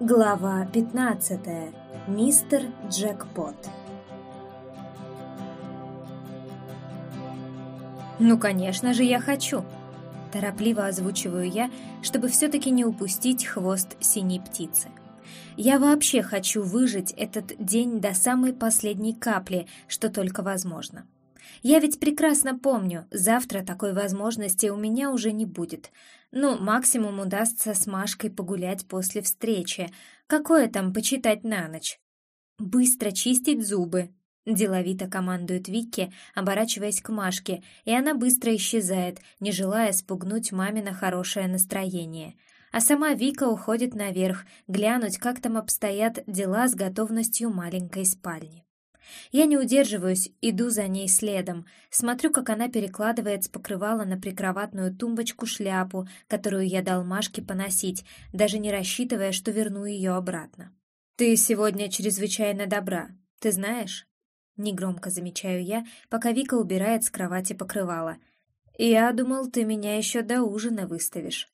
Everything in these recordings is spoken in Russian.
Глава 15. Мистер Джекпот. Ну, конечно же, я хочу. Торопливо озвучиваю я, чтобы все-таки не упустить хвост синей птицы. Я вообще хочу выжить этот день до самой последней капли, что только возможно. Я ведь прекрасно помню, завтра такой возможности у меня уже не будет. Ну, максимум удастся с Машкой погулять после встречи. Какое там почитать на ночь? Быстро чистить зубы. Деловито командует Вики, оборачиваясь к Машке, и она быстро исчезает, не желая спугнуть мамино хорошее настроение. А сама Вика уходит наверх, глянуть, как там обстоят дела с готовностью маленькой спальни. Я не удерживаюсь, иду за ней следом, смотрю, как она перекладывает с покрывала на прикроватную тумбочку шляпу, которую я дал Машке поносить, даже не рассчитывая, что верну ее обратно. «Ты сегодня чрезвычайно добра, ты знаешь?» Негромко замечаю я, пока Вика убирает с кровати покрывало. «Я думал, ты меня еще до ужина выставишь».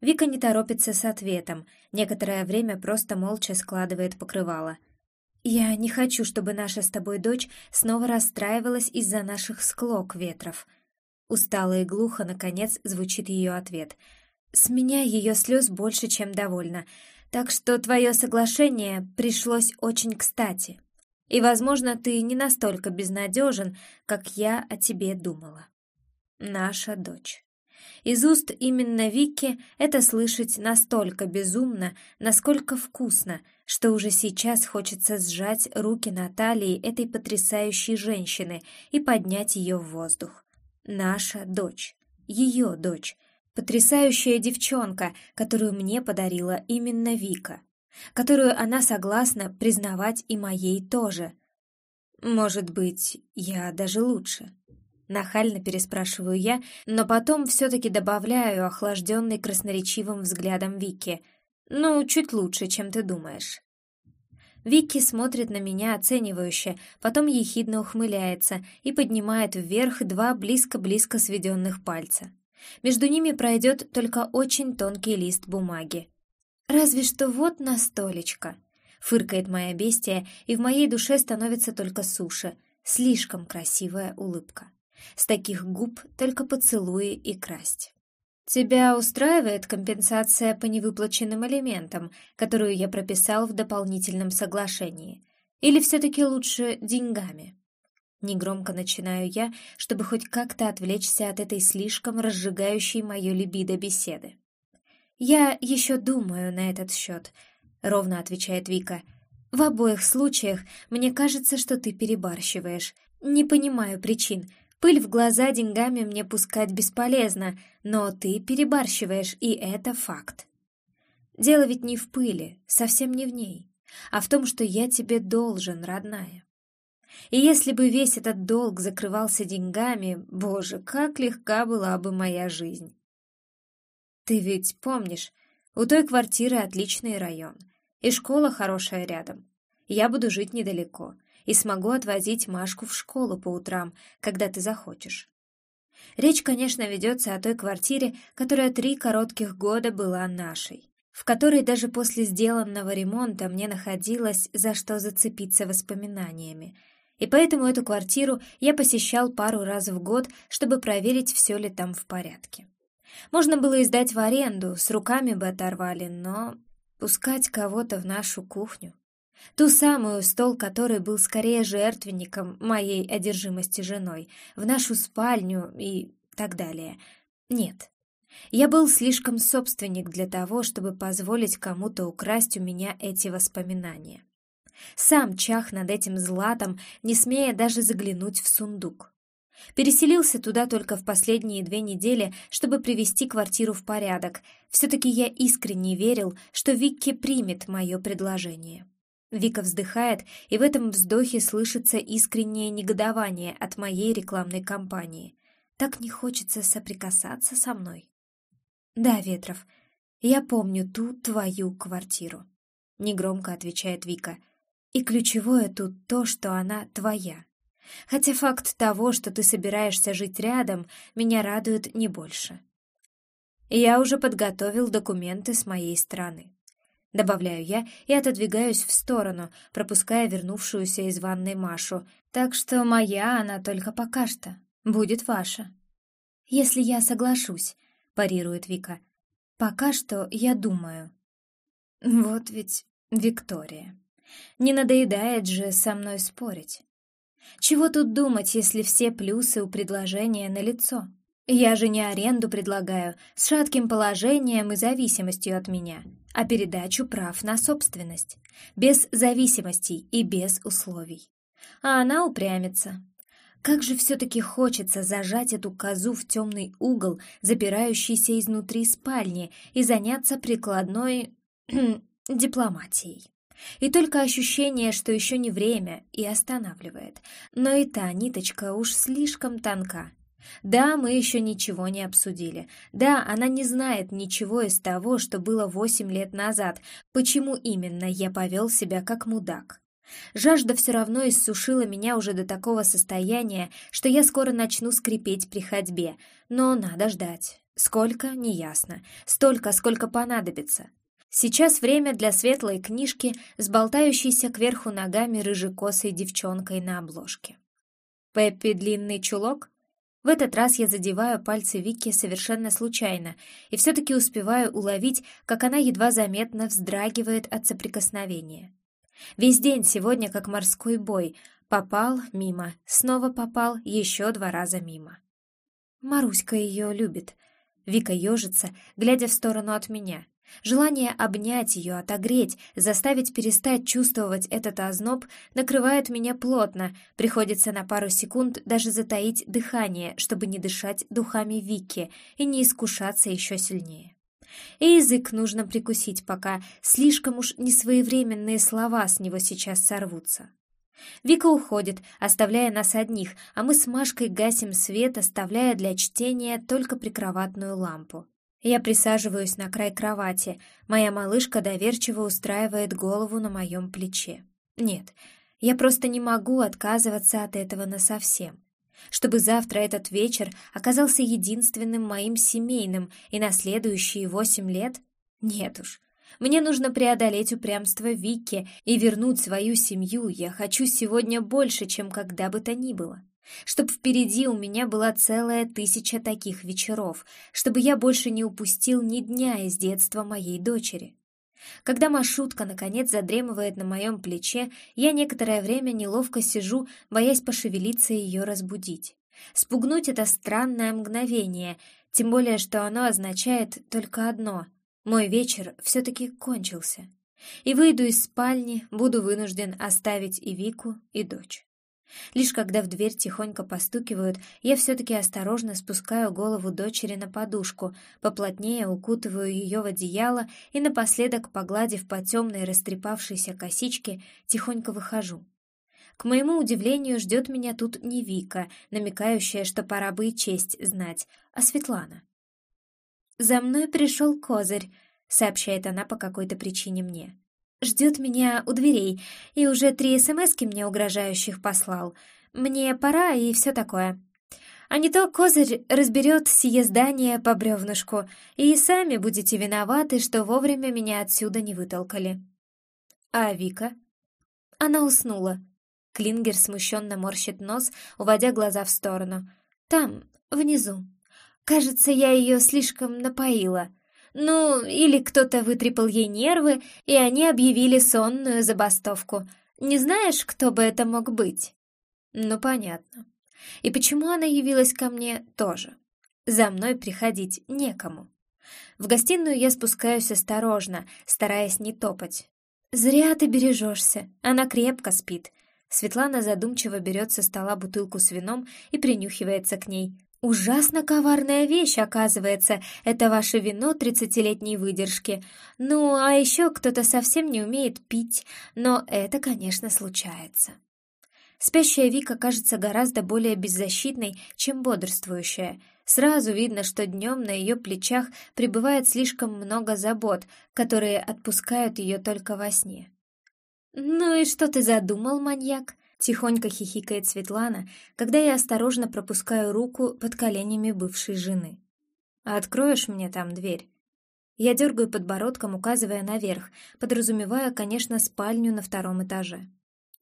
Вика не торопится с ответом, некоторое время просто молча складывает покрывало — «Я не хочу, чтобы наша с тобой дочь снова расстраивалась из-за наших склок ветров». Устало и глухо, наконец, звучит ее ответ. «С меня ее слез больше, чем довольна, так что твое соглашение пришлось очень кстати. И, возможно, ты не настолько безнадежен, как я о тебе думала. Наша дочь». Из уст именно Вики это слышать настолько безумно, насколько вкусно, что уже сейчас хочется сжать руки Натальи этой потрясающей женщины и поднять ее в воздух. Наша дочь, ее дочь, потрясающая девчонка, которую мне подарила именно Вика, которую она согласна признавать и моей тоже. Может быть, я даже лучше. Нахально переспрашиваю я, но потом все-таки добавляю, охлажденный красноречивым взглядом Вики. «Ну, чуть лучше, чем ты думаешь». Вики смотрит на меня оценивающе, потом ехидно ухмыляется и поднимает вверх два близко-близко сведенных пальца. Между ними пройдет только очень тонкий лист бумаги. «Разве что вот на столечко», — фыркает моя бестия, и в моей душе становится только суше. Слишком красивая улыбка. С таких губ только поцелуи и красть. «Тебя устраивает компенсация по невыплаченным элементам, которую я прописал в дополнительном соглашении? Или все-таки лучше деньгами?» Негромко начинаю я, чтобы хоть как-то отвлечься от этой слишком разжигающей мое либидо беседы. «Я еще думаю на этот счет», — ровно отвечает Вика. «В обоих случаях мне кажется, что ты перебарщиваешь. Не понимаю причин, Пыль в глаза деньгами мне пускать бесполезно, но ты перебарщиваешь, и это факт. Дело ведь не в пыли, совсем не в ней, а в том, что я тебе должен, родная. И если бы весь этот долг закрывался деньгами, боже, как легка была бы моя жизнь. Ты ведь помнишь, у той квартиры отличный район, и школа хорошая рядом. Я буду жить недалеко, и смогу отвозить Машку в школу по утрам, когда ты захочешь. Речь, конечно, ведется о той квартире, которая три коротких года была нашей, в которой даже после сделанного ремонта мне находилось за что зацепиться воспоминаниями. И поэтому эту квартиру я посещал пару раз в год, чтобы проверить, все ли там в порядке. Можно было издать в аренду, с руками бы оторвали, но пускать кого-то в нашу кухню Ту самую, стол который был скорее жертвенником моей одержимости женой, в нашу спальню и так далее. Нет. Я был слишком собственник для того, чтобы позволить кому-то украсть у меня эти воспоминания. Сам чах над этим златом, не смея даже заглянуть в сундук. Переселился туда только в последние две недели, чтобы привести квартиру в порядок. Все-таки я искренне верил, что Викки примет мое предложение. Вика вздыхает, и в этом вздохе слышится искреннее негодование от моей рекламной кампании. Так не хочется соприкасаться со мной. Да, Ветров, я помню ту твою квартиру. Негромко отвечает Вика. И ключевое тут то, что она твоя. Хотя факт того, что ты собираешься жить рядом, меня радует не больше. Я уже подготовил документы с моей стороны. Добавляю я и отодвигаюсь в сторону, пропуская вернувшуюся из ванной Машу. Так что моя она только пока что. Будет ваша. Если я соглашусь, парирует Вика. Пока что я думаю. Вот ведь Виктория. Не надоедает же со мной спорить. Чего тут думать, если все плюсы у предложения налицо? Я же не аренду предлагаю с шатким положением и зависимостью от меня, а передачу прав на собственность, без зависимостей и без условий. А она упрямится. Как же все-таки хочется зажать эту козу в темный угол, запирающийся изнутри спальни, и заняться прикладной дипломатией. И только ощущение, что еще не время, и останавливает. Но и та ниточка уж слишком тонка, да, мы еще ничего не обсудили. Да, она не знает ничего из того, что было восемь лет назад, почему именно я повел себя как мудак. Жажда все равно иссушила меня уже до такого состояния, что я скоро начну скрипеть при ходьбе, но надо ждать. Сколько — неясно. Столько, сколько понадобится. Сейчас время для светлой книжки с болтающейся кверху ногами рыжекосой девчонкой на обложке. Пеппи длинный чулок? В этот раз я задеваю пальцы Вики совершенно случайно и все-таки успеваю уловить, как она едва заметно вздрагивает от соприкосновения. Весь день сегодня как морской бой. Попал мимо, снова попал еще два раза мимо. Маруська ее любит. Вика ежится, глядя в сторону от меня. Желание обнять ее, отогреть, заставить перестать чувствовать этот озноб накрывает меня плотно, приходится на пару секунд даже затаить дыхание, чтобы не дышать духами Вики и не искушаться еще сильнее. И язык нужно прикусить, пока слишком уж несвоевременные слова с него сейчас сорвутся. Вика уходит, оставляя нас одних, а мы с Машкой гасим свет, оставляя для чтения только прикроватную лампу. Я присаживаюсь на край кровати. Моя малышка доверчиво устраивает голову на моем плече. Нет, я просто не могу отказываться от этого насовсем. Чтобы завтра этот вечер оказался единственным моим семейным и на следующие восемь лет? Нет уж. Мне нужно преодолеть упрямство Вики и вернуть свою семью. Я хочу сегодня больше, чем когда бы то ни было. Чтоб впереди у меня была целая тысяча таких вечеров, чтобы я больше не упустил ни дня из детства моей дочери. Когда Машутка наконец задремывает на моем плече, я некоторое время неловко сижу, боясь пошевелиться и ее разбудить. Спугнуть это странное мгновение, тем более, что оно означает только одно — мой вечер все-таки кончился. И выйду из спальни, буду вынужден оставить и Вику, и дочь. Лишь когда в дверь тихонько постукивают, я все-таки осторожно спускаю голову дочери на подушку, поплотнее укутываю ее в одеяло и напоследок, погладив по темной растрепавшейся косичке, тихонько выхожу. К моему удивлению, ждет меня тут не Вика, намекающая, что пора бы и честь знать, а Светлана. «За мной пришел козырь», — сообщает она по какой-то причине мне. Ждет меня у дверей, и уже три смски мне угрожающих послал. Мне пора и все такое. А не то козырь разберет сие здание по бревнышку, и сами будете виноваты, что вовремя меня отсюда не вытолкали. А Вика? Она уснула. Клингер смущенно морщит нос, уводя глаза в сторону. Там, внизу. Кажется, я ее слишком напоила. Ну, или кто-то вытрепал ей нервы, и они объявили сонную забастовку. Не знаешь, кто бы это мог быть? Ну, понятно. И почему она явилась ко мне тоже? За мной приходить некому. В гостиную я спускаюсь осторожно, стараясь не топать. «Зря ты бережешься, она крепко спит». Светлана задумчиво берет со стола бутылку с вином и принюхивается к ней, Ужасно коварная вещь, оказывается, это ваше вино тридцатилетней выдержки. Ну, а еще кто-то совсем не умеет пить, но это, конечно, случается. Спящая Вика кажется гораздо более беззащитной, чем бодрствующая. Сразу видно, что днем на ее плечах пребывает слишком много забот, которые отпускают ее только во сне. «Ну и что ты задумал, маньяк?» Тихонько хихикает Светлана, когда я осторожно пропускаю руку под коленями бывшей жены. «Откроешь мне там дверь?» Я дергаю подбородком, указывая наверх, подразумевая, конечно, спальню на втором этаже.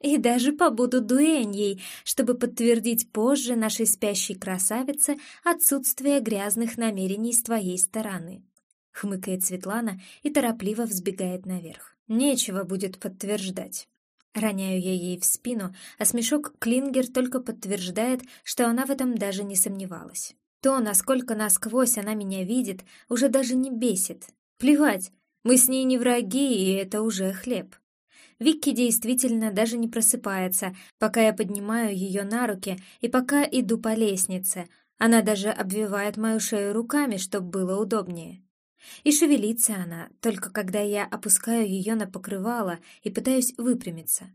И даже побуду дуэньей, чтобы подтвердить позже нашей спящей красавице отсутствие грязных намерений с твоей стороны. Хмыкает Светлана и торопливо взбегает наверх. Нечего будет подтверждать. Роняю я ей в спину, а смешок Клингер только подтверждает, что она в этом даже не сомневалась. То, насколько насквозь она меня видит, уже даже не бесит. Плевать, мы с ней не враги, и это уже хлеб. Викки действительно даже не просыпается, пока я поднимаю ее на руки и пока иду по лестнице. Она даже обвивает мою шею руками, чтобы было удобнее. И шевелится она, только когда я опускаю ее на покрывало и пытаюсь выпрямиться.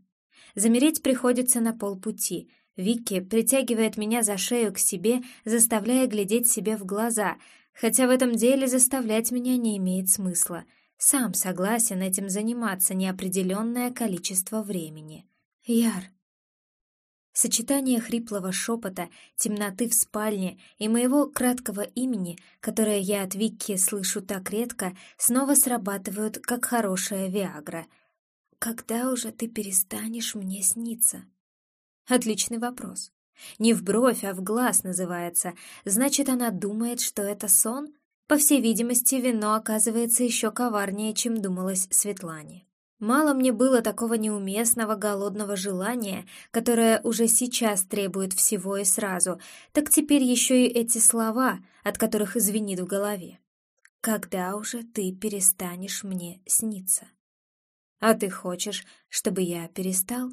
Замереть приходится на полпути, Вики притягивает меня за шею к себе, заставляя глядеть себе в глаза, хотя в этом деле заставлять меня не имеет смысла. Сам согласен этим заниматься неопределенное количество времени. Яр. Сочетание хриплого шепота, темноты в спальне и моего краткого имени, которое я от Вики слышу так редко, снова срабатывают, как хорошая Виагра. «Когда уже ты перестанешь мне сниться?» Отличный вопрос. Не в бровь, а в глаз называется. Значит, она думает, что это сон? По всей видимости, вино оказывается еще коварнее, чем думалось Светлане. Мало мне было такого неуместного голодного желания, которое уже сейчас требует всего и сразу, так теперь еще и эти слова, от которых извинит в голове. «Когда уже ты перестанешь мне сниться?» «А ты хочешь, чтобы я перестал?»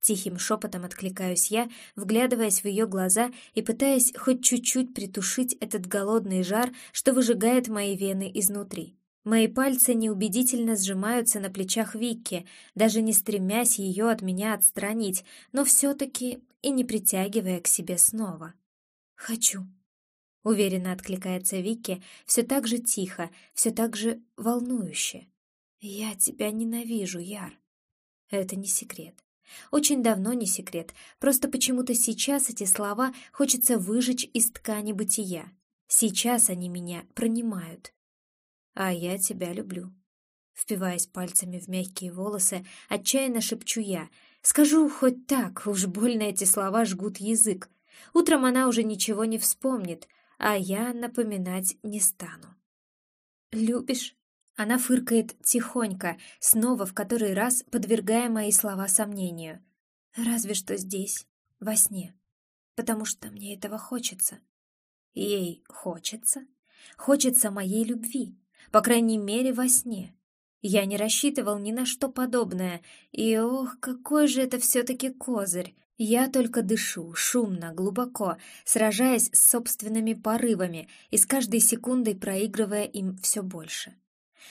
Тихим шепотом откликаюсь я, вглядываясь в ее глаза и пытаясь хоть чуть-чуть притушить этот голодный жар, что выжигает мои вены изнутри. Мои пальцы неубедительно сжимаются на плечах Викки, даже не стремясь ее от меня отстранить, но все-таки и не притягивая к себе снова. «Хочу», — уверенно откликается Викки, все так же тихо, все так же волнующе. «Я тебя ненавижу, Яр». Это не секрет. Очень давно не секрет, просто почему-то сейчас эти слова хочется выжечь из ткани бытия. Сейчас они меня пронимают. А я тебя люблю. Впиваясь пальцами в мягкие волосы, отчаянно шепчу я. Скажу хоть так, уж больно эти слова жгут язык. Утром она уже ничего не вспомнит, а я напоминать не стану. «Любишь?» Она фыркает тихонько, снова в который раз подвергая мои слова сомнению. Разве что здесь, во сне. Потому что мне этого хочется. Ей хочется? Хочется моей любви, по крайней мере, во сне. Я не рассчитывал ни на что подобное, и ох, какой же это все-таки козырь. Я только дышу, шумно, глубоко, сражаясь с собственными порывами и с каждой секундой проигрывая им все больше.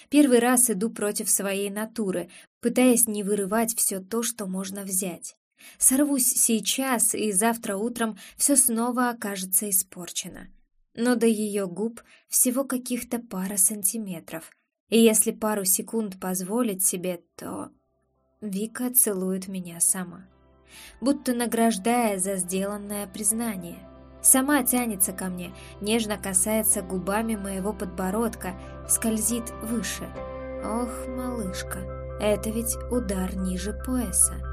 Первый раз иду против своей натуры, пытаясь не вырывать все то, что можно взять. Сорвусь сейчас, и завтра утром все снова окажется испорчено. Но до ее губ всего каких-то пара сантиметров. И если пару секунд позволить себе, то... Вика целует меня сама. Будто награждая за сделанное признание — Сама тянется ко мне, нежно касается губами моего подбородка, скользит выше. Ох, малышка, это ведь удар ниже пояса.